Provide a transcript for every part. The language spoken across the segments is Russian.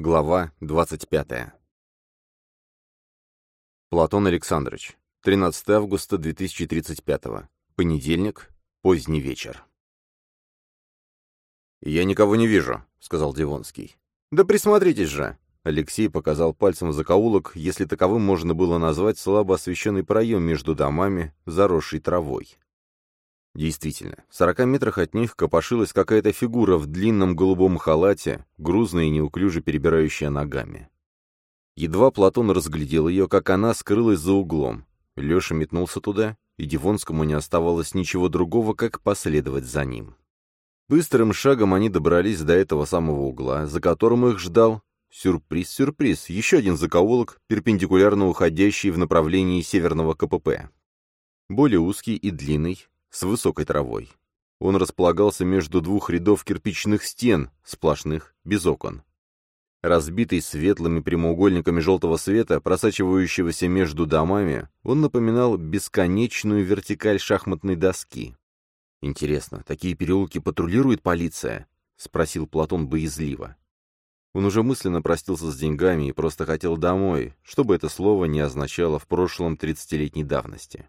Глава 25. Платон Александрович. 13 августа 2035. Понедельник. Поздний вечер. «Я никого не вижу», — сказал Дивонский. «Да присмотритесь же!» Алексей показал пальцем в закоулок, если таковым можно было назвать слабо освещенный проем между домами, заросший травой. Действительно, в сорока метрах от них копошилась какая-то фигура в длинном голубом халате, грузная и неуклюже перебирающая ногами. Едва Платон разглядел ее, как она скрылась за углом. Леша метнулся туда, и Дивонскому не оставалось ничего другого, как последовать за ним. Быстрым шагом они добрались до этого самого угла, за которым их ждал сюрприз-сюрприз, еще один закоулок, перпендикулярно уходящий в направлении северного КПП. Более узкий и длинный, с высокой травой. Он располагался между двух рядов кирпичных стен, сплошных, без окон. Разбитый светлыми прямоугольниками желтого света, просачивающегося между домами, он напоминал бесконечную вертикаль шахматной доски. «Интересно, такие переулки патрулирует полиция?» — спросил Платон боязливо. Он уже мысленно простился с деньгами и просто хотел домой, чтобы это слово не означало в прошлом тридцатилетней давности.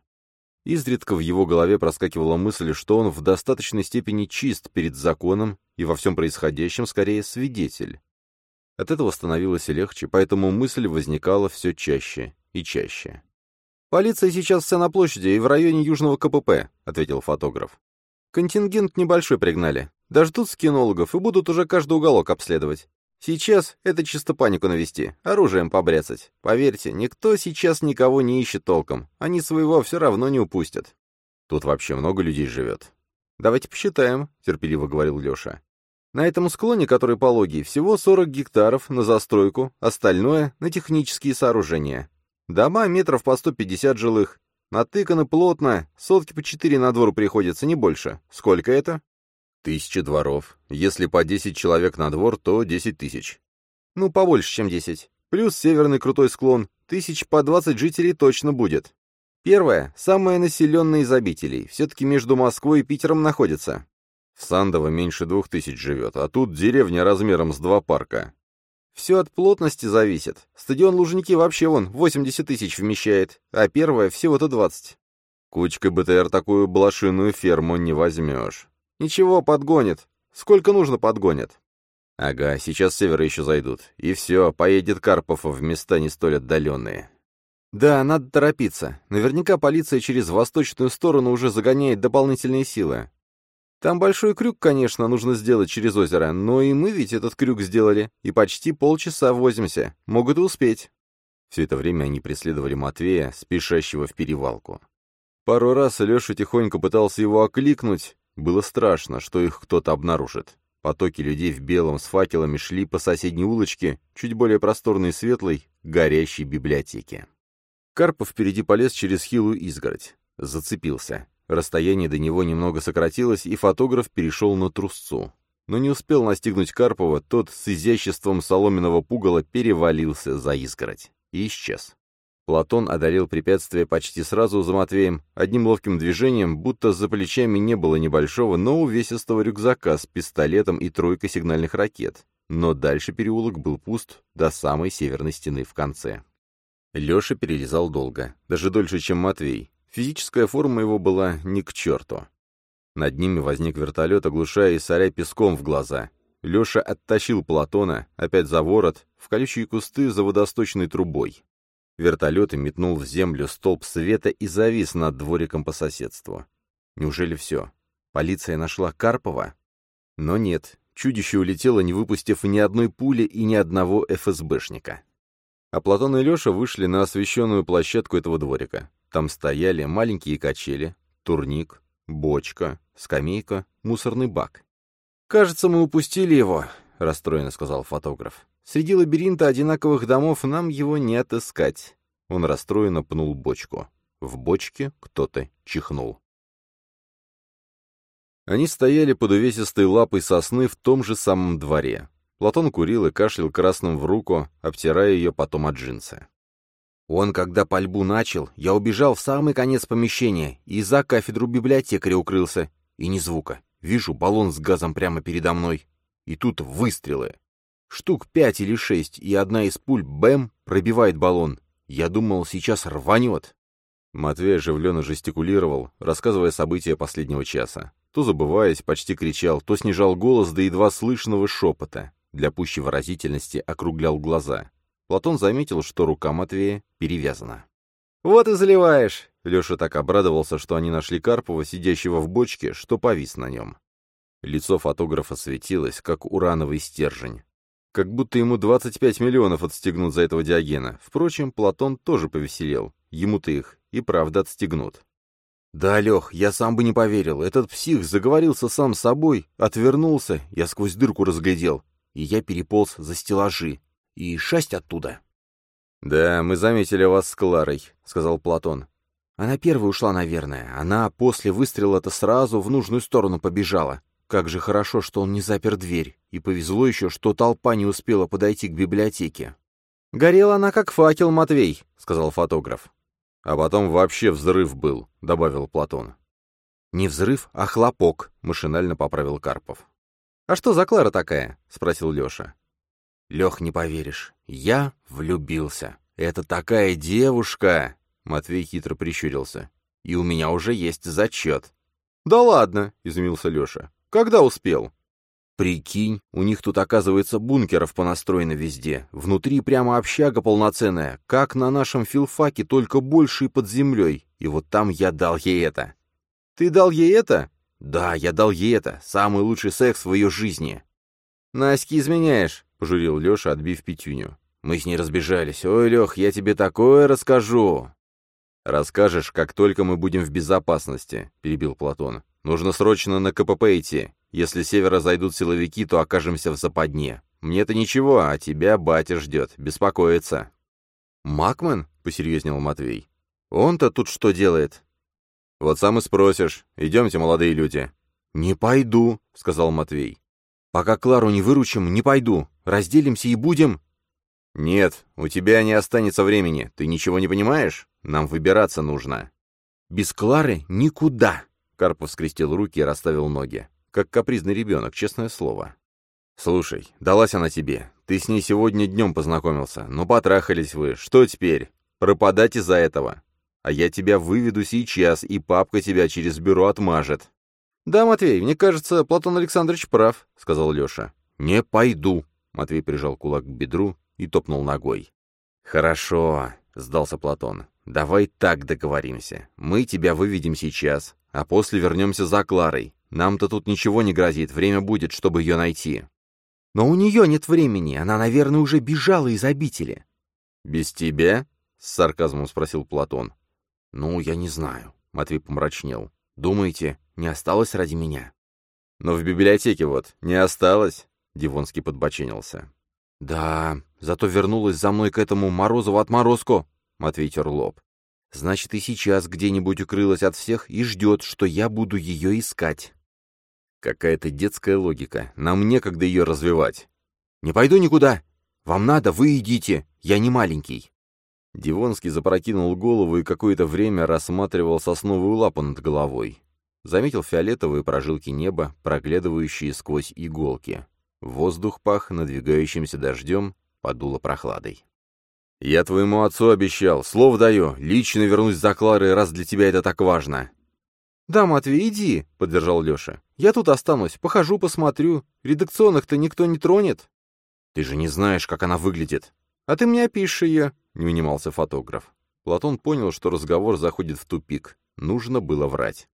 Изредка в его голове проскакивала мысль, что он в достаточной степени чист перед законом и во всем происходящем скорее свидетель. От этого становилось легче, поэтому мысль возникала все чаще и чаще. «Полиция сейчас вся на площади и в районе Южного КПП», — ответил фотограф. «Контингент небольшой пригнали. Дождутся кинологов и будут уже каждый уголок обследовать. Сейчас это чисто панику навести, оружием побряцать. Поверьте, никто сейчас никого не ищет толком. Они своего все равно не упустят. Тут вообще много людей живет. Давайте посчитаем, терпеливо говорил Леша. На этом склоне, который пологий, всего 40 гектаров на застройку, остальное — на технические сооружения. Дома метров по 150 жилых. Натыканы плотно, сотки по 4 на двор приходится, не больше. Сколько это? Тысяча дворов. Если по десять человек на двор, то десять тысяч. Ну, побольше, чем десять. Плюс северный крутой склон. Тысяч по двадцать жителей точно будет. Первое, самое населенное из обителей. Все-таки между Москвой и Питером находится. В Сандово меньше двух тысяч живет, а тут деревня размером с два парка. Все от плотности зависит. Стадион Лужники вообще вон 80 тысяч вмещает, а первое всего-то 20. Кучкой БТР такую блошиную ферму не возьмешь. Ничего, подгонит. Сколько нужно, подгонит. Ага, сейчас с севера еще зайдут. И все, поедет Карпов в места не столь отдаленные. Да, надо торопиться. Наверняка полиция через восточную сторону уже загоняет дополнительные силы. Там большой крюк, конечно, нужно сделать через озеро, но и мы ведь этот крюк сделали, и почти полчаса возимся. Могут и успеть. Все это время они преследовали Матвея, спешащего в перевалку. Пару раз Леша тихонько пытался его окликнуть, было страшно, что их кто-то обнаружит. Потоки людей в белом с факелами шли по соседней улочке, чуть более просторной и светлой, горящей библиотеке. Карпов впереди полез через хилую изгородь. Зацепился. Расстояние до него немного сократилось, и фотограф перешел на трусцу. Но не успел настигнуть Карпова, тот с изяществом соломенного пугала перевалился за изгородь и исчез. Платон одолел препятствие почти сразу за Матвеем, одним ловким движением, будто за плечами не было небольшого, но увесистого рюкзака с пистолетом и тройкой сигнальных ракет. Но дальше переулок был пуст до самой северной стены в конце. Леша перелезал долго, даже дольше, чем Матвей. Физическая форма его была ни к черту. Над ними возник вертолет, оглушая и соря песком в глаза. Леша оттащил Платона, опять за ворот, в колючие кусты за водосточной трубой. Вертолет метнул в землю столб света и завис над двориком по соседству. Неужели все? Полиция нашла Карпова? Но нет, чудище улетело, не выпустив ни одной пули и ни одного ФСБшника. А Платон и Леша вышли на освещенную площадку этого дворика. Там стояли маленькие качели, турник, бочка, скамейка, мусорный бак. «Кажется, мы упустили его», — расстроенно сказал фотограф. Среди лабиринта одинаковых домов нам его не отыскать. Он расстроенно пнул бочку. В бочке кто-то чихнул. Они стояли под увесистой лапой сосны в том же самом дворе. Платон курил и кашлял красным в руку, обтирая ее потом от джинсы. Он, когда пальбу начал, я убежал в самый конец помещения и за кафедру библиотекаря укрылся. И ни звука. Вижу баллон с газом прямо передо мной. И тут выстрелы. Штук пять или шесть, и одна из пуль, бэм, пробивает баллон. Я думал, сейчас рванет. Матвей оживленно жестикулировал, рассказывая события последнего часа. То забываясь, почти кричал, то снижал голос до едва слышного шепота. Для пущей выразительности округлял глаза. Платон заметил, что рука Матвея перевязана. «Вот и заливаешь!» Леша так обрадовался, что они нашли Карпова, сидящего в бочке, что повис на нем. Лицо фотографа светилось, как урановый стержень. Как будто ему 25 миллионов отстегнут за этого Диогена. Впрочем, Платон тоже повеселел. Ему-то их и правда отстегнут. «Да, Лех, я сам бы не поверил. Этот псих заговорился сам собой, отвернулся, я сквозь дырку разглядел, и я переполз за стеллажи. И шасть оттуда». «Да, мы заметили вас с Кларой», — сказал Платон. «Она первая ушла, наверное. Она после выстрела-то сразу в нужную сторону побежала. Как же хорошо, что он не запер дверь, и повезло еще, что толпа не успела подойти к библиотеке. «Горела она как факел, Матвей», — сказал фотограф. «А потом вообще взрыв был», — добавил Платон. «Не взрыв, а хлопок», — машинально поправил Карпов. «А что за Клара такая?» — спросил Леша. «Лех, не поверишь, я влюбился. Это такая девушка!» Матвей хитро прищурился. «И у меня уже есть зачет». «Да ладно!» — изумился Леша. Когда успел?» «Прикинь, у них тут, оказывается, бункеров понастроено везде. Внутри прямо общага полноценная, как на нашем филфаке, только больше и под землей. И вот там я дал ей это». «Ты дал ей это?» «Да, я дал ей это. Самый лучший секс в ее жизни». «Наськи изменяешь», — пожурил Леша, отбив пятюню. Мы с ней разбежались. «Ой, Лех, я тебе такое расскажу!» «Расскажешь, как только мы будем в безопасности», — перебил Платон. Нужно срочно на КПП идти. Если с севера зайдут силовики, то окажемся в западне. Мне-то ничего, а тебя батя ждет, беспокоится». «Макмен?» — посерьезнел Матвей. «Он-то тут что делает?» «Вот сам и спросишь. Идемте, молодые люди». «Не пойду», — сказал Матвей. «Пока Клару не выручим, не пойду. Разделимся и будем...» «Нет, у тебя не останется времени. Ты ничего не понимаешь? Нам выбираться нужно». «Без Клары никуда», Карпов скрестил руки и расставил ноги. Как капризный ребенок, честное слово. «Слушай, далась она тебе. Ты с ней сегодня днем познакомился. Но потрахались вы. Что теперь? Пропадать из-за этого. А я тебя выведу сейчас, и папка тебя через бюро отмажет». «Да, Матвей, мне кажется, Платон Александрович прав», — сказал Леша. «Не пойду», — Матвей прижал кулак к бедру и топнул ногой. «Хорошо», — сдался Платон. «Давай так договоримся. Мы тебя выведем сейчас, а после вернемся за Кларой. Нам-то тут ничего не грозит, время будет, чтобы ее найти». «Но у нее нет времени, она, наверное, уже бежала из обители». «Без тебя?» — с сарказмом спросил Платон. «Ну, я не знаю», — Матвей помрачнел. «Думаете, не осталось ради меня?» «Но в библиотеке вот не осталось», — Дивонский подбоченился. «Да, зато вернулась за мной к этому Морозову отморозку», — Матвей тер лоб. «Значит, и сейчас где-нибудь укрылась от всех и ждет, что я буду ее искать». «Какая-то детская логика. Нам некогда ее развивать». «Не пойду никуда. Вам надо, вы идите. Я не маленький». Дивонский запрокинул голову и какое-то время рассматривал сосновую лапу над головой. Заметил фиолетовые прожилки неба, проглядывающие сквозь иголки. Воздух пах надвигающимся дождем, подуло прохладой. «Я твоему отцу обещал, слово даю, лично вернусь за Кларой, раз для тебя это так важно». «Да, Матвей, иди», — поддержал Леша. «Я тут останусь, похожу, посмотрю. Редакционных-то никто не тронет». «Ты же не знаешь, как она выглядит». «А ты мне опишешь ее», — не унимался фотограф. Платон понял, что разговор заходит в тупик. Нужно было врать.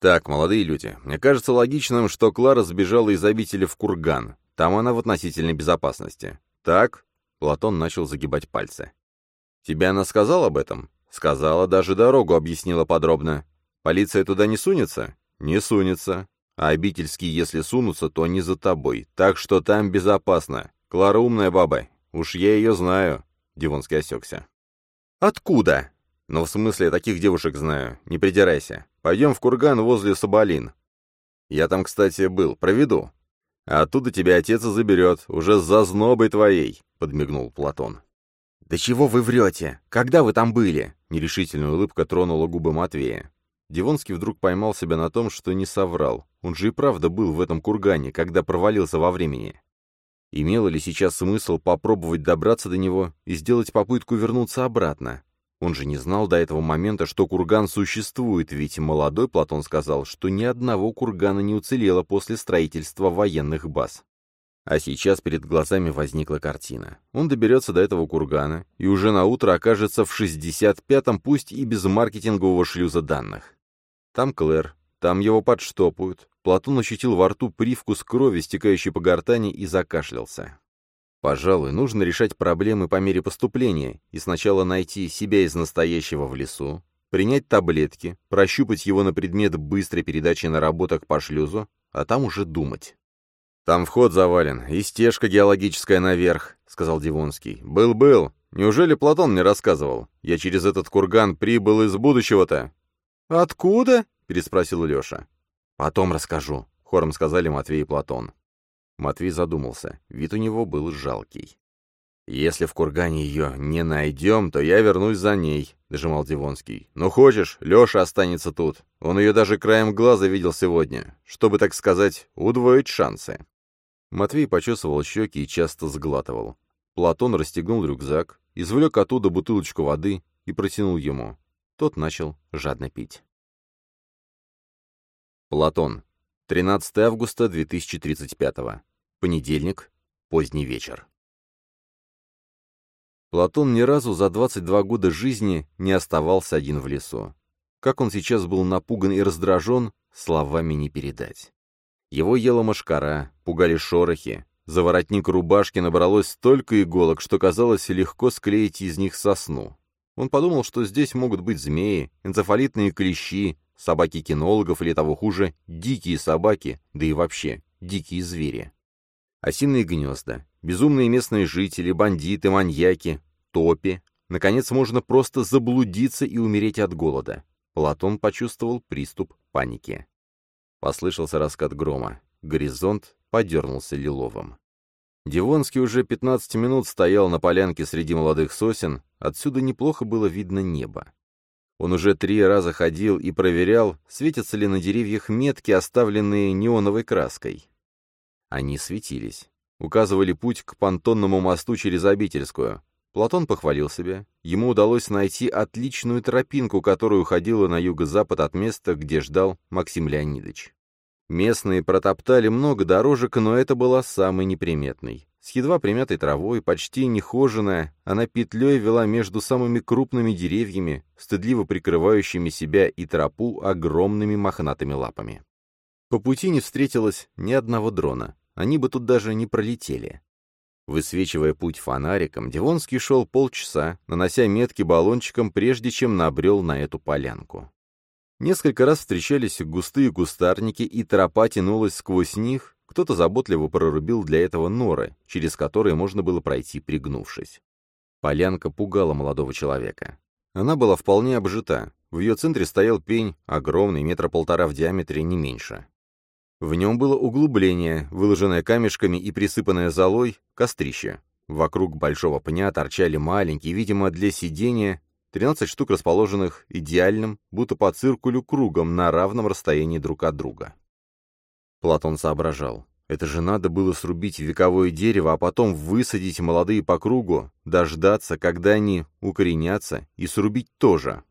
«Так, молодые люди, мне кажется логичным, что Клара сбежала из обители в Курган. Там она в относительной безопасности. Так, Платон начал загибать пальцы. «Тебе она сказала об этом?» «Сказала, даже дорогу объяснила подробно. Полиция туда не сунется?» «Не сунется. А обительские, если сунутся, то не за тобой. Так что там безопасно. Клара умная баба. Уж я ее знаю». Дивонский осекся. «Откуда?» «Ну, в смысле, таких девушек знаю. Не придирайся. Пойдем в курган возле Соболин. Я там, кстати, был. Проведу. А оттуда тебя отец заберет, уже с зазнобой твоей», — подмигнул Платон. «Да чего вы врете? Когда вы там были?» Нерешительная улыбка тронула губы Матвея. Дивонский вдруг поймал себя на том, что не соврал. Он же и правда был в этом кургане, когда провалился во времени. Имело ли сейчас смысл попробовать добраться до него и сделать попытку вернуться обратно? Он же не знал до этого момента, что курган существует, ведь молодой Платон сказал, что ни одного кургана не уцелело после строительства военных баз. А сейчас перед глазами возникла картина. Он доберется до этого кургана и уже на утро окажется в 65-м, пусть и без маркетингового шлюза данных. Там Клэр, там его подштопают. Платон ощутил во рту привкус крови, стекающей по гортани, и закашлялся. Пожалуй, нужно решать проблемы по мере поступления и сначала найти себя из настоящего в лесу, принять таблетки, прощупать его на предмет быстрой передачи наработок по шлюзу, а там уже думать. «Там вход завален, и стежка геологическая наверх», — сказал Дивонский. «Был-был. Неужели Платон мне рассказывал? Я через этот курган прибыл из будущего-то». «Откуда?» — переспросил Леша. «Потом расскажу», — хором сказали Матвей и Платон. Матвей задумался. Вид у него был жалкий. «Если в кургане ее не найдем, то я вернусь за ней», — дожимал Дивонский. «Ну хочешь, Леша останется тут. Он ее даже краем глаза видел сегодня, чтобы, так сказать, удвоить шансы». Матвей почесывал щеки и часто сглатывал. Платон расстегнул рюкзак, извлек оттуда бутылочку воды и протянул ему. Тот начал жадно пить. Платон. 13 августа 2035. Понедельник. Поздний вечер. Платон ни разу за 22 года жизни не оставался один в лесу. Как он сейчас был напуган и раздражен, словами не передать. Его ела мошкара, пугали шорохи. За воротник рубашки набралось столько иголок, что казалось легко склеить из них сосну. Он подумал, что здесь могут быть змеи, энцефалитные клещи, собаки кинологов или того хуже, дикие собаки, да и вообще дикие звери. Осиные гнезда, безумные местные жители, бандиты, маньяки, топи. Наконец, можно просто заблудиться и умереть от голода. Платон почувствовал приступ паники. Послышался раскат грома. Горизонт подернулся лиловым. Дивонский уже 15 минут стоял на полянке среди молодых сосен, отсюда неплохо было видно небо. Он уже три раза ходил и проверял, светятся ли на деревьях метки, оставленные неоновой краской. Они светились, указывали путь к понтонному мосту через Обительскую. Платон похвалил себя. Ему удалось найти отличную тропинку, которая уходила на юго-запад от места, где ждал Максим Леонидович. Местные протоптали много дорожек, но это была самой неприметной. С едва примятой травой, почти нехоженная, она петлей вела между самыми крупными деревьями, стыдливо прикрывающими себя и тропу огромными мохнатыми лапами. По пути не встретилось ни одного дрона, они бы тут даже не пролетели. Высвечивая путь фонариком, Дивонский шел полчаса, нанося метки баллончиком, прежде чем набрел на эту полянку. Несколько раз встречались густые кустарники, и тропа тянулась сквозь них, кто-то заботливо прорубил для этого норы, через которые можно было пройти, пригнувшись. Полянка пугала молодого человека. Она была вполне обжита. В ее центре стоял пень, огромный, метра полтора в диаметре, не меньше. В нем было углубление, выложенное камешками и присыпанное золой, кострище. Вокруг большого пня торчали маленькие, видимо, для сидения, 13 штук расположенных идеальным, будто по циркулю кругом на равном расстоянии друг от друга. Платон соображал. Это же надо было срубить вековое дерево, а потом высадить молодые по кругу, дождаться, когда они укоренятся, и срубить тоже.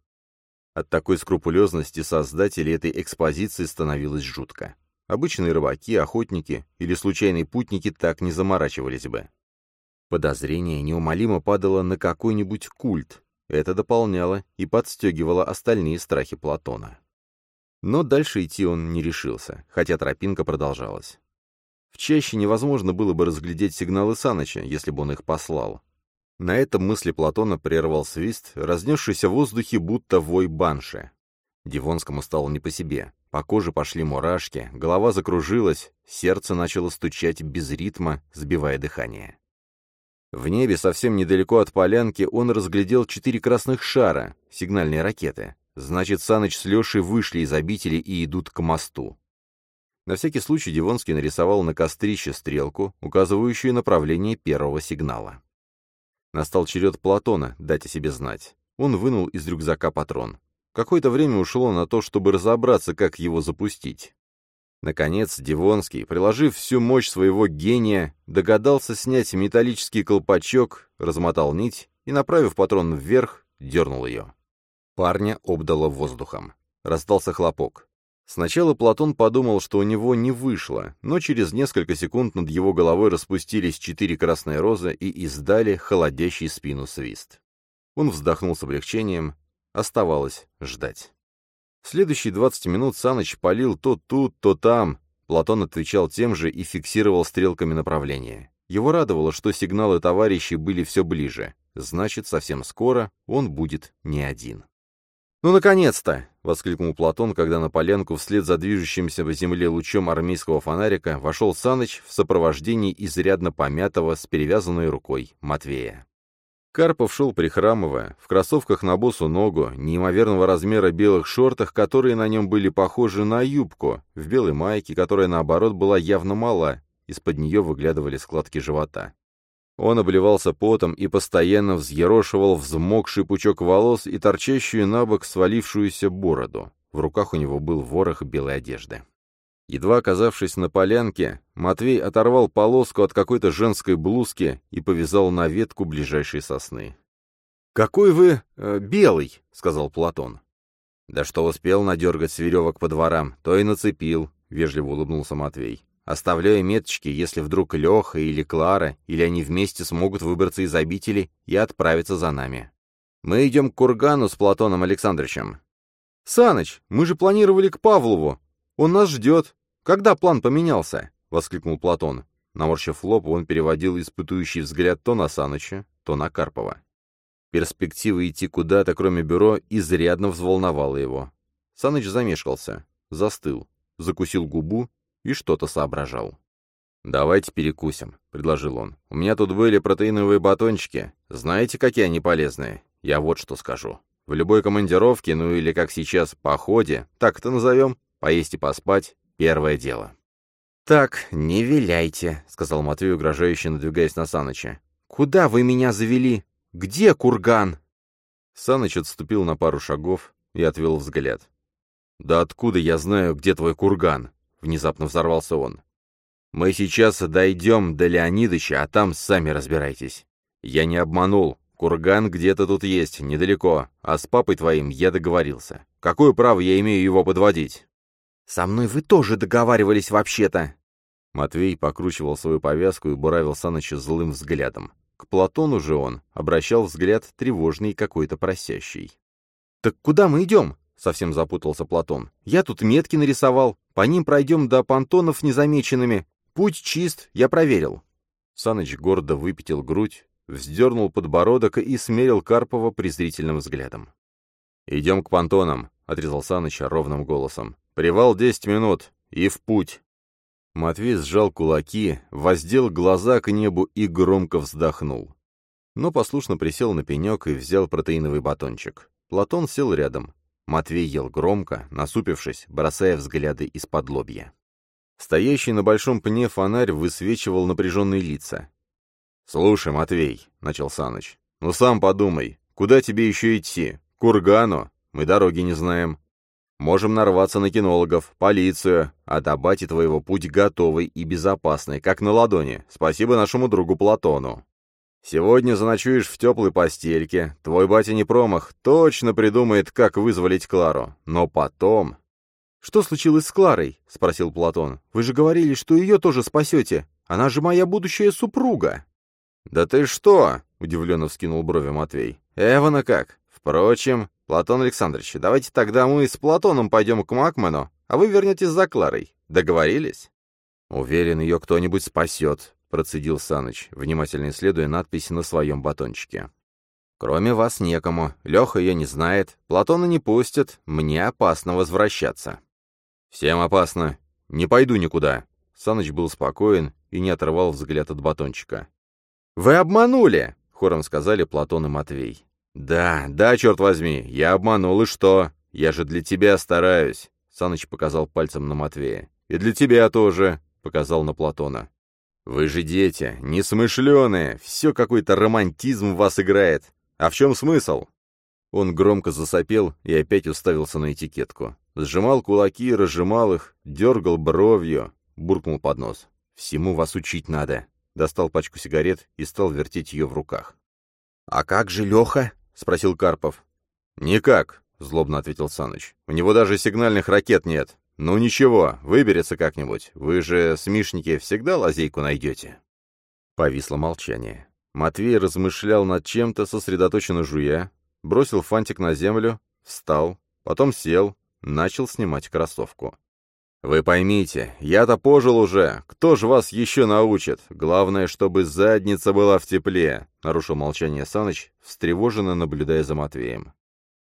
От такой скрупулезности создателей этой экспозиции становилось жутко. Обычные рыбаки, охотники или случайные путники так не заморачивались бы. Подозрение неумолимо падало на какой-нибудь культ. Это дополняло и подстегивало остальные страхи Платона. Но дальше идти он не решился, хотя тропинка продолжалась. В чаще невозможно было бы разглядеть сигналы Саныча, если бы он их послал. На этом мысли Платона прервал свист, разнесшийся в воздухе, будто вой банши. Дивонскому стало не по себе. По коже пошли мурашки, голова закружилась, сердце начало стучать без ритма, сбивая дыхание. В небе, совсем недалеко от полянки, он разглядел четыре красных шара, сигнальные ракеты. Значит, Саныч с Лешей вышли из обители и идут к мосту. На всякий случай Дивонский нарисовал на кострище стрелку, указывающую направление первого сигнала. Настал черед Платона дать о себе знать. Он вынул из рюкзака патрон. Какое-то время ушло на то, чтобы разобраться, как его запустить. Наконец, Дивонский, приложив всю мощь своего гения, догадался снять металлический колпачок, размотал нить и, направив патрон вверх, дернул ее. Парня обдало воздухом. Раздался хлопок. Сначала Платон подумал, что у него не вышло, но через несколько секунд над его головой распустились четыре красные розы и издали холодящий спину свист. Он вздохнул с облегчением. Оставалось ждать. Следующие 20 минут Саныч палил то тут, то там. Платон отвечал тем же и фиксировал стрелками направление. Его радовало, что сигналы товарищей были все ближе. Значит, совсем скоро он будет не один. «Ну, наконец-то!» — воскликнул Платон, когда на поленку вслед за движущимся по земле лучом армейского фонарика вошел Саныч в сопровождении изрядно помятого с перевязанной рукой Матвея. Карпов шел прихрамывая, в кроссовках на босу ногу, неимоверного размера белых шортах, которые на нем были похожи на юбку, в белой майке, которая, наоборот, была явно мала, из-под нее выглядывали складки живота. Он обливался потом и постоянно взъерошивал взмокший пучок волос и торчащую на бок свалившуюся бороду. В руках у него был ворох белой одежды. Едва оказавшись на полянке, Матвей оторвал полоску от какой-то женской блузки и повязал на ветку ближайшей сосны. «Какой вы... Э, белый!» — сказал Платон. «Да что успел надергать с веревок по дворам, то и нацепил», — вежливо улыбнулся Матвей. «Оставляю меточки, если вдруг Леха или Клара, или они вместе смогут выбраться из обители и отправиться за нами. Мы идем к кургану с Платоном Александровичем». «Саныч, мы же планировали к Павлову. Он нас ждет. Когда план поменялся?» — воскликнул Платон. Наморщив лоб, он переводил испытующий взгляд то на Саныча, то на Карпова. Перспектива идти куда-то, кроме бюро, изрядно взволновала его. Саныч замешкался, застыл, закусил губу и что-то соображал. «Давайте перекусим», — предложил он. «У меня тут были протеиновые батончики. Знаете, какие они полезные? Я вот что скажу. В любой командировке, ну или, как сейчас, походе, так это назовем, Поесть и поспать — первое дело. «Так, не виляйте», — сказал Матвей, угрожающе надвигаясь на Саныча. «Куда вы меня завели? Где курган?» Саныч отступил на пару шагов и отвел взгляд. «Да откуда я знаю, где твой курган?» — внезапно взорвался он. «Мы сейчас дойдем до Леонидыча, а там сами разбирайтесь. Я не обманул. Курган где-то тут есть, недалеко, а с папой твоим я договорился. Какое право я имею его подводить?» «Со мной вы тоже договаривались вообще-то!» Матвей покручивал свою повязку и буравил Саныча злым взглядом. К Платону же он обращал взгляд тревожный какой-то просящий. «Так куда мы идем?» — совсем запутался Платон. «Я тут метки нарисовал. По ним пройдем до понтонов незамеченными. Путь чист, я проверил». Саныч гордо выпятил грудь, вздернул подбородок и смерил Карпова презрительным взглядом. «Идем к понтонам», — отрезал Саныч ровным голосом. Привал десять минут, и в путь. Матвей сжал кулаки, воздел глаза к небу и громко вздохнул. Но послушно присел на пенек и взял протеиновый батончик. Платон сел рядом. Матвей ел громко, насупившись, бросая взгляды из-под лобья. Стоящий на большом пне фонарь высвечивал напряженные лица. «Слушай, Матвей», — начал Саныч, — «ну сам подумай, куда тебе еще идти? Кургану? Мы дороги не знаем. Можем нарваться на кинологов, полицию, а до бати твоего путь готовый и безопасный, как на ладони. Спасибо нашему другу Платону. Сегодня заночуешь в теплой постельке. Твой батя не промах, точно придумает, как вызволить Клару. Но потом... «Что случилось с Кларой?» — спросил Платон. «Вы же говорили, что ее тоже спасете. Она же моя будущая супруга». «Да ты что?» — удивленно вскинул брови Матвей. «Эвана как? Впрочем, «Платон Александрович, давайте тогда мы с Платоном пойдем к Макмену, а вы вернетесь за Кларой. Договорились?» «Уверен, ее кто-нибудь спасет», — процедил Саныч, внимательно исследуя надпись на своем батончике. «Кроме вас некому. Леха ее не знает. Платона не пустят. Мне опасно возвращаться». «Всем опасно. Не пойду никуда». Саныч был спокоен и не отрывал взгляд от батончика. «Вы обманули!» — хором сказали Платон и Матвей. «Да, да, черт возьми, я обманул, и что? Я же для тебя стараюсь», — Саныч показал пальцем на Матвея. «И для тебя тоже», — показал на Платона. «Вы же дети, несмышленые, все какой-то романтизм в вас играет. А в чем смысл?» Он громко засопел и опять уставился на этикетку. Сжимал кулаки, разжимал их, дергал бровью, буркнул под нос. «Всему вас учить надо». Достал пачку сигарет и стал вертеть ее в руках. «А как же Леха?» — спросил Карпов. «Никак», — злобно ответил Саныч. «У него даже сигнальных ракет нет. Ну ничего, выберется как-нибудь. Вы же, смешники, всегда лазейку найдете». Повисло молчание. Матвей размышлял над чем-то, сосредоточенно жуя, бросил фантик на землю, встал, потом сел, начал снимать кроссовку. «Вы поймите, я-то пожил уже. Кто же вас еще научит? Главное, чтобы задница была в тепле», — нарушил молчание Саныч, встревоженно наблюдая за Матвеем.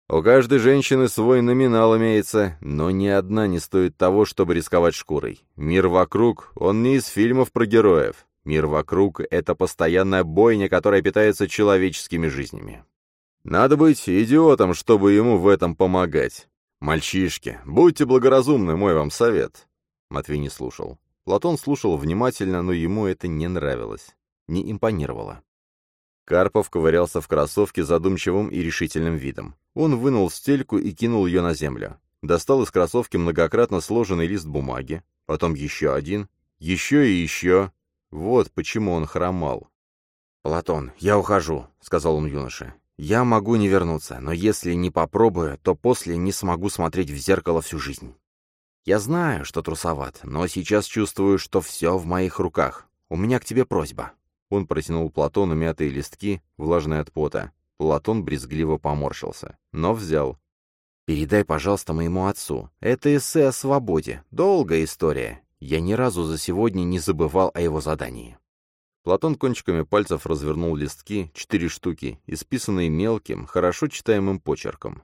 «У каждой женщины свой номинал имеется, но ни одна не стоит того, чтобы рисковать шкурой. Мир вокруг, он не из фильмов про героев. Мир вокруг — это постоянная бойня, которая питается человеческими жизнями. Надо быть идиотом, чтобы ему в этом помогать. «Мальчишки, будьте благоразумны, мой вам совет». Матвей не слушал. Платон слушал внимательно, но ему это не нравилось, не импонировало. Карпов ковырялся в кроссовке задумчивым и решительным видом. Он вынул стельку и кинул ее на землю. Достал из кроссовки многократно сложенный лист бумаги, потом еще один, еще и еще. Вот почему он хромал. «Платон, я ухожу», — сказал он юноше. Я могу не вернуться, но если не попробую, то после не смогу смотреть в зеркало всю жизнь. Я знаю, что трусоват, но сейчас чувствую, что все в моих руках. У меня к тебе просьба». Он протянул Платону мятые листки, влажные от пота. Платон брезгливо поморщился, но взял. «Передай, пожалуйста, моему отцу. Это эссе о свободе. Долгая история. Я ни разу за сегодня не забывал о его задании». Платон кончиками пальцев развернул листки, четыре штуки, исписанные мелким, хорошо читаемым почерком.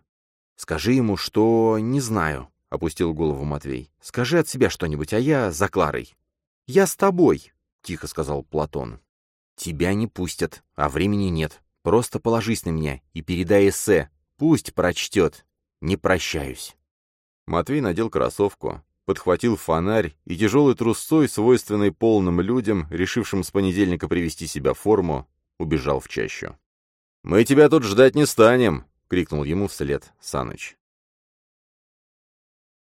«Скажи ему, что... не знаю», — опустил голову Матвей. «Скажи от себя что-нибудь, а я за Кларой». «Я с тобой», — тихо сказал Платон. «Тебя не пустят, а времени нет. Просто положись на меня и передай эссе. Пусть прочтет. Не прощаюсь». Матвей надел кроссовку, подхватил фонарь и тяжелой трусцой, свойственной полным людям, решившим с понедельника привести себя в форму, убежал в чащу. «Мы тебя тут ждать не станем!» — крикнул ему вслед Саныч.